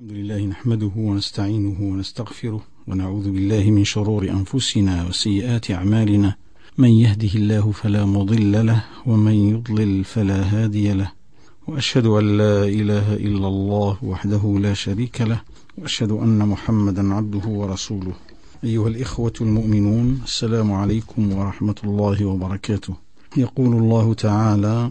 الحمد لله نحمده ونستعينه ونستغفره ونعوذ بالله من شرور أنفسنا وسيئات أعمالنا. من يهده الله فلا مضل له ومن يضلل فلا هادي له. وأشهد أن لا إله إلا الله وحده لا شريك له. وأشهد أن محمدا عبده ورسوله. أيها الإخوة المؤمنون السلام عليكم ورحمة الله وبركاته. يقول الله تعالى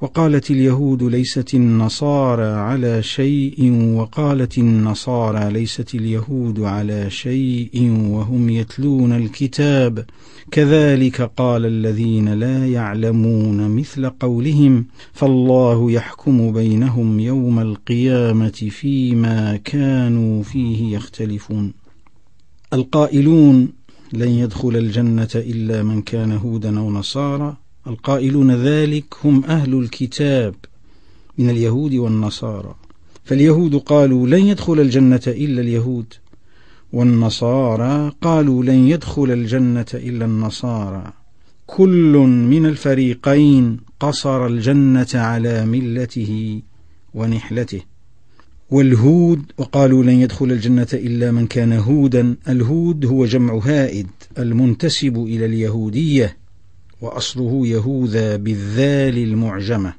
وقالت اليهود ليست النصارى على شيء وقالت النصارى ليست اليهود على شيء وهم يتلون الكتاب. كذلك قال الذين لا يعلمون مثل قولهم فالله يحكم بينهم يوم القيامة فيما كانوا فيه يختلفون. القائلون لن يدخل الجنة إلا من كان هودا أو نصارى. القائلون ذلك هم أهل الكتاب من اليهود والنصارى. فاليهود قالوا لن يدخل الجنة إلا اليهود والنصارى قالوا لن يدخل الجنة إلا النصارى. كل من الفريقين قصر الجنة على ملته ونحلته. والهود وقالوا لن يدخل الجنة إلا من كان هودا الهود هو جمع هائد المنتسب إلى اليهودية. وأصله يهوذا بالذال المعجمة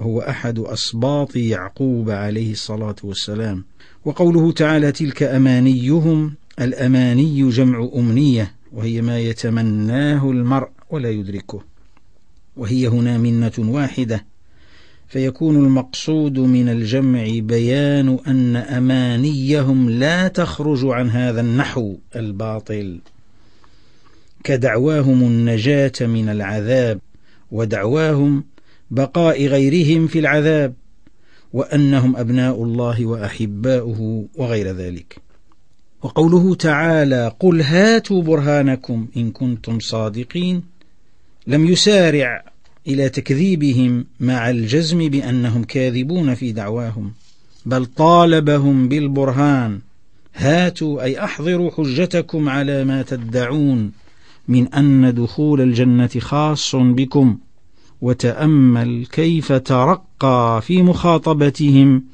وهو أحد أسباط يعقوب عليه الصلاة والسلام. وقوله تعالى تلك أمانيهم الأماني جمع أمنية وهي ما يتمناه المرء ولا يدركه. وهي هنا منة واحدة فيكون المقصود من الجمع بيان أن أمانيهم لا تخرج عن هذا النحو الباطل. كدعواهم النجاة من العذاب ودعواهم بقاء غيرهم في العذاب وأنهم أبناء الله وأحباؤه وغير ذلك. وقوله تعالى قل هاتوا برهانكم إن كنتم صادقين لم يسارع إلى تكذيبهم مع الجزم بأنهم كاذبون في دعواهم بل طالبهم بالبرهان هاتوا أي أحضروا حجتكم على ما تدعون من أن دخول الجنة خاص بكم وتأمل كيف ترقى في مخاطبتهم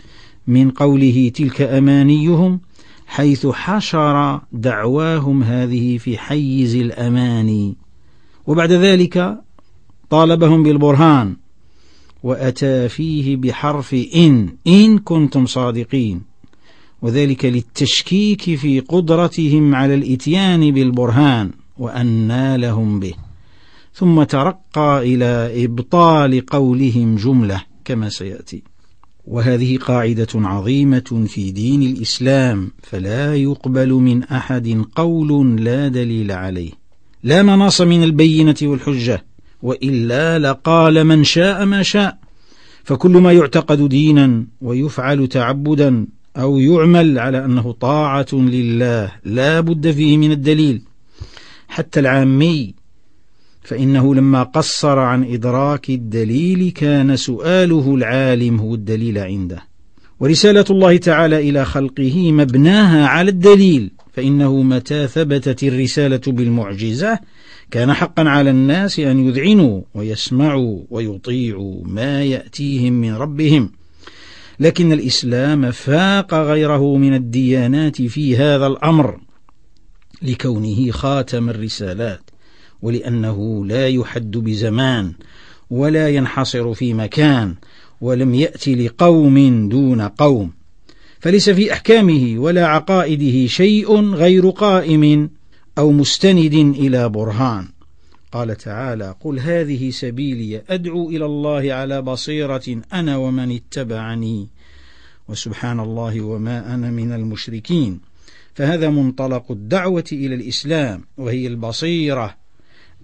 من قوله تلك أمانيهم حيث حشر دعواهم هذه في حيز الأماني وبعد ذلك طالبهم بالبرهان وأتى فيه بحرف إن إن كنتم صادقين. وذلك للتشكيك في قدرتهم على الإتيان بالبرهان. وأنى لهم به. ثم ترقى إلى إبطال قولهم جملة كما سيأتي. وهذه قاعدة عظيمة في دين الإسلام فلا يقبل من أحد قول لا دليل عليه. لا مناص من البينة والحجة وإلا لقال من شاء ما شاء. فكل ما يعتقد دينا ويفعل تعبدا أو يعمل على أنه طاعة لله لا بد فيه من الدليل. حتى العامي. فإنه لما قصر عن إدراك الدليل كان سؤاله العالم هو الدليل عنده. ورسالة الله تعالى إلى خلقه مبناها على الدليل. فإنه متى ثبتت الرسالة بالمعجزة كان حقا على الناس أن يذعنوا ويسمعوا ويطيعوا ما يأتيهم من ربهم. لكن الإسلام فاق غيره من الديانات في هذا الأمر. لكونه خاتم الرسالات ولأنه لا يحد بزمان ولا ينحصر في مكان ولم يأتي لقوم دون قوم. فليس في أحكامه ولا عقائده شيء غير قائم أو مستند إلى برهان. قال تعالى قل هذه سبيلي أدعو إلى الله على بصيرة أنا ومن اتبعني وسبحان الله وما أنا من المشركين. فهذا منطلق الدعوة إلى الإسلام وهي البصيرة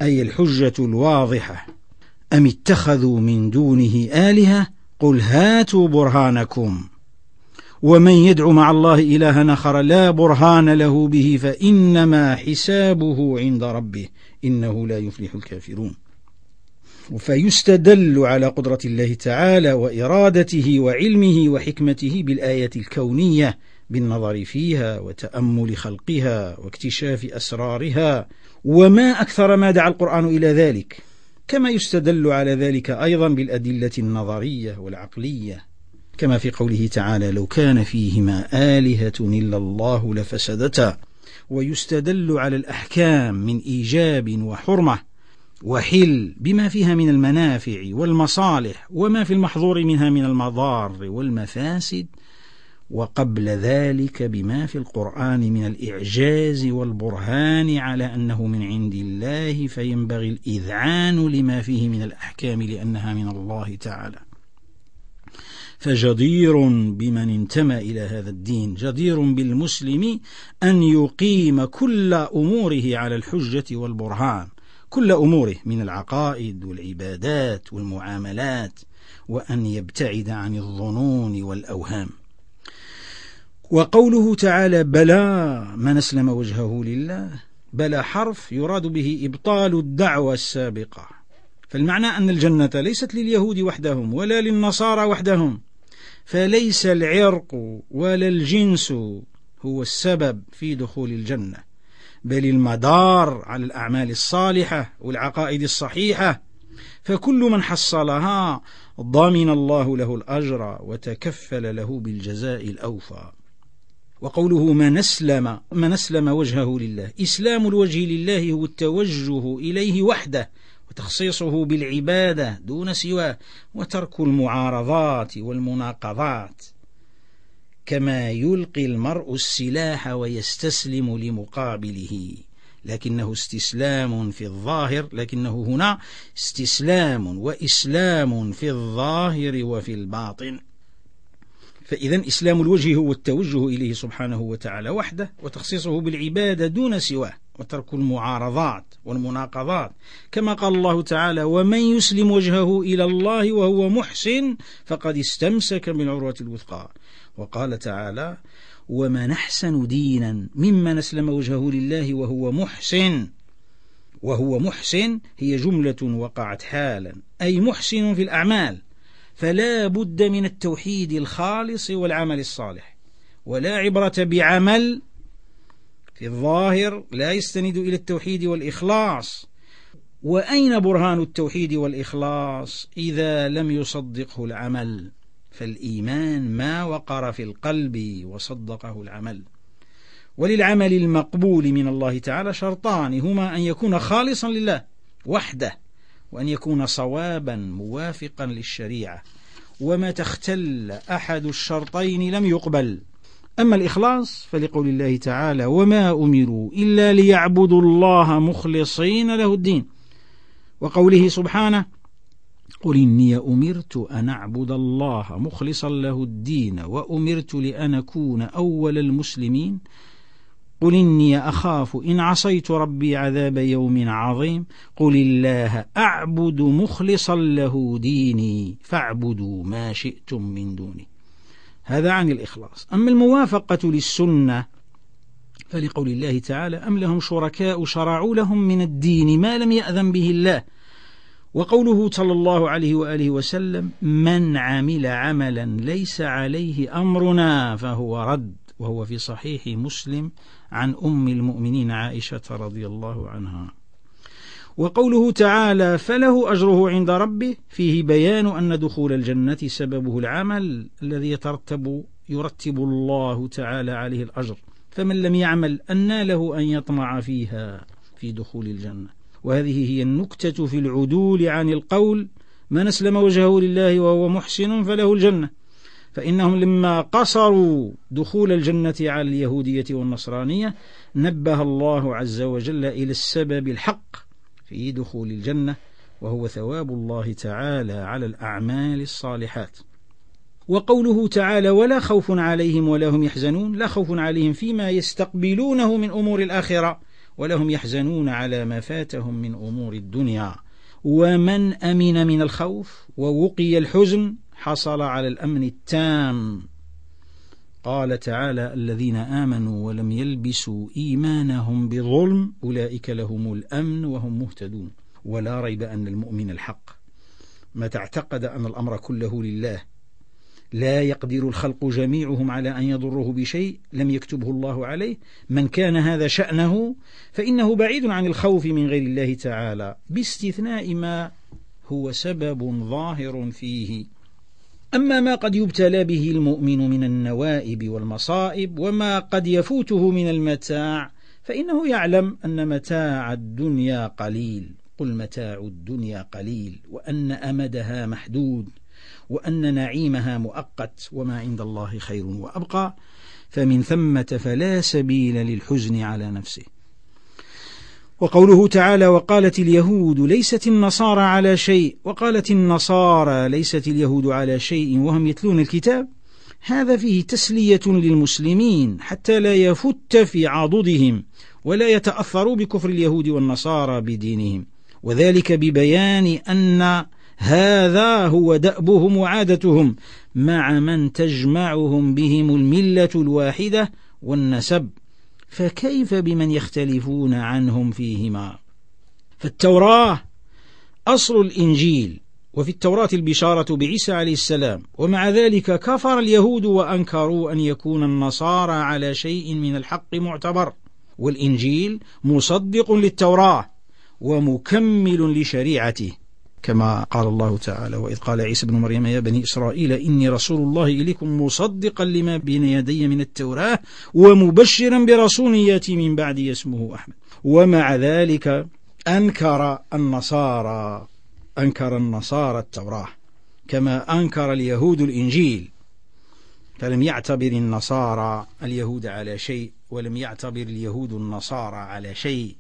أي الحجة الواضحة. أم اتخذوا من دونه آلهة؟ قل هاتوا برهانكم. ومن يدعو مع الله إلها آخر لا برهان له به فإنما حسابه عند ربه إنه لا يفلح الكافرون. فيستدل على قدرة الله تعالى وإرادته وعلمه وحكمته بالآية الكونية بالنظر فيها وتأمل خلقها واكتشاف أسرارها وما أكثر ما دعا القرآن إلى ذلك كما يستدل على ذلك أيضا بالأدلة النظرية والعقلية. كما في قوله تعالى لو كان فيهما آلهة إلا الله لفسدتا. ويستدل على الأحكام من إيجاب وحرمة وحل بما فيها من المنافع والمصالح وما في المحظور منها من المضار والمفاسد. وقبل ذلك بما في القرآن من الإعجاز والبرهان على أنه من عند الله فينبغي الإذعان لما فيه من الأحكام لأنها من الله تعالى. فجدير بمن انتمى إلى هذا الدين جدير بالمسلم أن يقيم كل أموره على الحجة والبرهان كل أموره من العقائد والعبادات والمعاملات وأن يبتعد عن الظنون والأوهام. وقوله تعالى بلى من أسلم وجهه لله بلى حرف يراد به إبطال الدعوة السابقة. فالمعنى أن الجنة ليست لليهود وحدهم ولا للنصارى وحدهم فليس العرق ولا الجنس هو السبب في دخول الجنة بل المدار على الأعمال الصالحة والعقائد الصحيحة. فكل من حصلها ضمن الله له الأجر وتكفل له بالجزاء الأوفى. وقوله من أسلم من أسلم وجهه لله. إسلام الوجه لله هو التوجه إليه وحده وتخصيصه بالعبادة دون سواه وترك المعارضات والمناقضات. كما يلقي المرء السلاح ويستسلم لمقابله. لكنه استسلام في الظاهر لكنه هنا استسلام وإسلام في الظاهر وفي الباطن. فإذا إسلام الوجه هو التوجه إليه سبحانه وتعالى وحده وتخصيصه بالعبادة دون سواه وترك المعارضات والمناقضات. كما قال الله تعالى ومن يسلم وجهه إلى الله وهو محسن فقد استمسك بالعروة الوثقى وقال تعالى ومن أحسن دينا ممن أسلم وجهه لله وهو محسن وهو محسن هي جملة وقعت حالا أي محسن في الأعمال. فلا بد من التوحيد الخالص والعمل الصالح ولا عبرة بعمل في الظاهر لا يستند إلى التوحيد والإخلاص. وأين برهان التوحيد والإخلاص؟ إذا لم يصدقه العمل فالإيمان ما وقر في القلب وصدقه العمل. وللعمل المقبول من الله تعالى شرطان هما أن يكون خالصا لله وحده. وأن يكون صوابا موافقا للشريعة. وما تختل أحد الشرطين لم يقبل. أما الإخلاص فلقول الله تعالى وما أمروا إلا ليعبدوا الله مخلصين له الدين. وقوله سبحانه قل إني أمرت أن أعبد الله مخلصا له الدين وأمرت لأن أكون أول المسلمين. قل إني أخاف إن عصيت ربي عذاب يوم عظيم. قل الله أعبد مخلصا له ديني فاعبدوا ما شئتم من دوني. هذا عن الإخلاص. أما الموافقة للسنة فلقول الله تعالى أم لهم شركاء شرعوا لهم من الدين ما لم يأذن به الله. وقوله صلى الله عليه وآله وسلم من عمل عملا ليس عليه أمرنا فهو رد. وهو في صحيح مسلم عن أم المؤمنين عائشة رضي الله عنها. وقوله تعالى فله أجره عند ربه فيه بيان أن دخول الجنة سببه العمل الذي يترتب يرتب الله تعالى عليه الأجر. فمن لم يعمل أن له أن يطمع فيها في دخول الجنة. وهذه هي النكتة في العدول عن القول من أسلم وجهه لله وهو محسن فله الجنة فإنهم لما قصروا دخول الجنة على اليهودية والنصرانية نبه الله عز وجل إلى السبب الحق في دخول الجنة وهو ثواب الله تعالى على الأعمال الصالحات. وقوله تعالى ولا خوف عليهم ولا هم يحزنون لا خوف عليهم فيما يستقبلونه من أمور الآخرة ولا هم يحزنون على ما فاتهم من أمور الدنيا. ومن أمن من الخوف ووقي الحزن حصل على الأمن التام. قال تعالى الذين آمنوا ولم يلبسوا إيمانهم بظلم أولئك لهم الأمن وهم مهتدون. ولا ريب أن المؤمن الحق. متى اعتقد أن الأمر كله لله لا يقدر الخلق جميعهم على أن يضره بشيء لم يكتبه الله عليه. من كان هذا شأنه فإنه بعيد عن الخوف من غير الله تعالى باستثناء ما هو سبب ظاهر فيه. أما ما قد يبتلى به المؤمن من النوائب والمصائب وما قد يفوته من المتاع فإنه يعلم أن متاع الدنيا قليل. قل متاع الدنيا قليل وأن أمدها محدود وأن نعيمها مؤقت وما عند الله خير وأبقى. فمن ثمة فلا سبيل للحزن على نفسه. وقوله تعالى وقالت اليهود ليست النصارى على شيء وقالت النصارى ليست اليهود على شيء وهم يتلون الكتاب هذا فيه تسلية للمسلمين حتى لا يفت في عضدهم ولا يتأثروا بكفر اليهود والنصارى بدينهم. وذلك ببيان أن هذا هو دأبهم وعادتهم مع من تجمعهم بهم الملة الواحدة والنسب. فكيف بمن يختلفون عنهم فيهما؟ فالتوراة أصل الإنجيل وفي التوراة البشارة بعيسى عليه السلام ومع ذلك كفر اليهود وأنكروا أن يكون النصارى على شيء من الحق معتبر والإنجيل مصدق للتوراة ومكمل لشريعته. كما قال الله تعالى وإذ قال عيسى بن مريم يا بني إسرائيل إني رسول الله إليكم مصدقا لما بين يدي من التوراة ومبشرا برسول يأتي من بعدي اسمه أحمد. ومع ذلك أنكر النصارى أنكر النصارى التوراة كما أنكر اليهود الإنجيل. فلم يعتبر النصارى اليهود على شيء ولم يعتبر اليهود النصارى على شيء.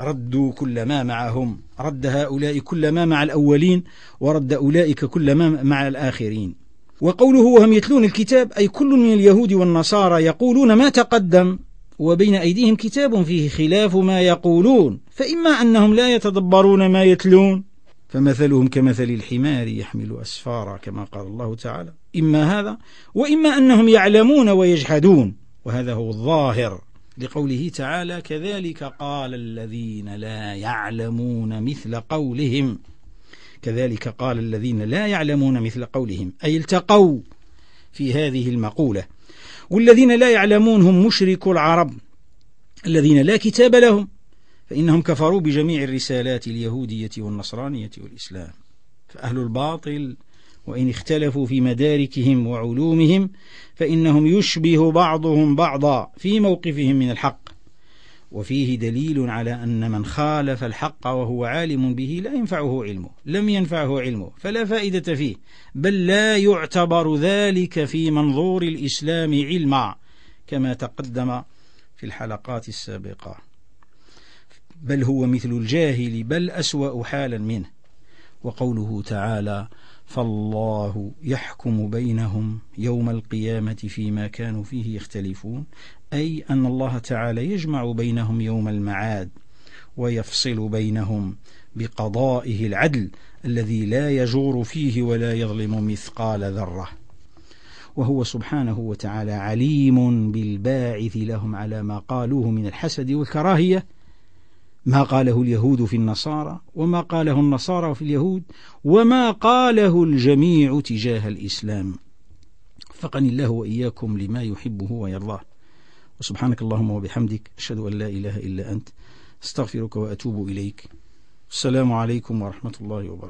ردوا كل ما معهم. رد هؤلاء كل ما مع الأولين ورد أولئك كل ما مع الآخرين. وقوله وهم يتلون الكتاب أي كل من اليهود والنصارى يقولون ما تقدم وبين أيديهم كتاب فيه خلاف ما يقولون. فإما أنهم لا يتدبرون ما يتلون. فمثلهم كمثل الحمار يحمل أسفارا كما قال الله تعالى. إما هذا وإما أنهم يعلمون ويجحدون. وهذا هو الظاهر. لقوله تعالى كذلك قال الذين لا يعلمون مثل قولهم. كذلك قال الذين لا يعلمون مثل قولهم. أي التقوا في هذه المقولة. والذين لا يعلمون هم مشرك العرب. الذين لا كتاب لهم. فإنهم كفروا بجميع الرسالات اليهودية والنصرانية والإسلام. فأهل الباطل وإن اختلفوا في مداركهم وعلومهم فإنهم يشبه بعضهم بعضا في موقفهم من الحق. وفيه دليل على أن من خالف الحق وهو عالم به لا ينفعه علمه لم ينفعه علمه فلا فائدة فيه بل لا يعتبر ذلك في منظور الإسلام علما كما تقدم في الحلقات السابقة. بل هو مثل الجاهل بل أسوأ حالا منه. وقوله تعالى فالله يحكم بينهم يوم القيامة فيما كانوا فيه يختلفون أي أن الله تعالى يجمع بينهم يوم المعاد ويفصل بينهم بقضائه العدل الذي لا يجور فيه ولا يظلم مثقال ذرة. وهو سبحانه وتعالى عليم بالباعث لهم على ما قالوه من الحسد والكراهية ما قاله اليهود في النصارى وما قاله النصارى في اليهود وما قاله الجميع تجاه الإسلام. فقني الله وإياكم لما يحبه ويرضاه. وسبحانك اللهم وبحمدك أشهد أن لا إله إلا أنت أستغفرك وأتوب إليك. السلام عليكم ورحمة الله وبركاته.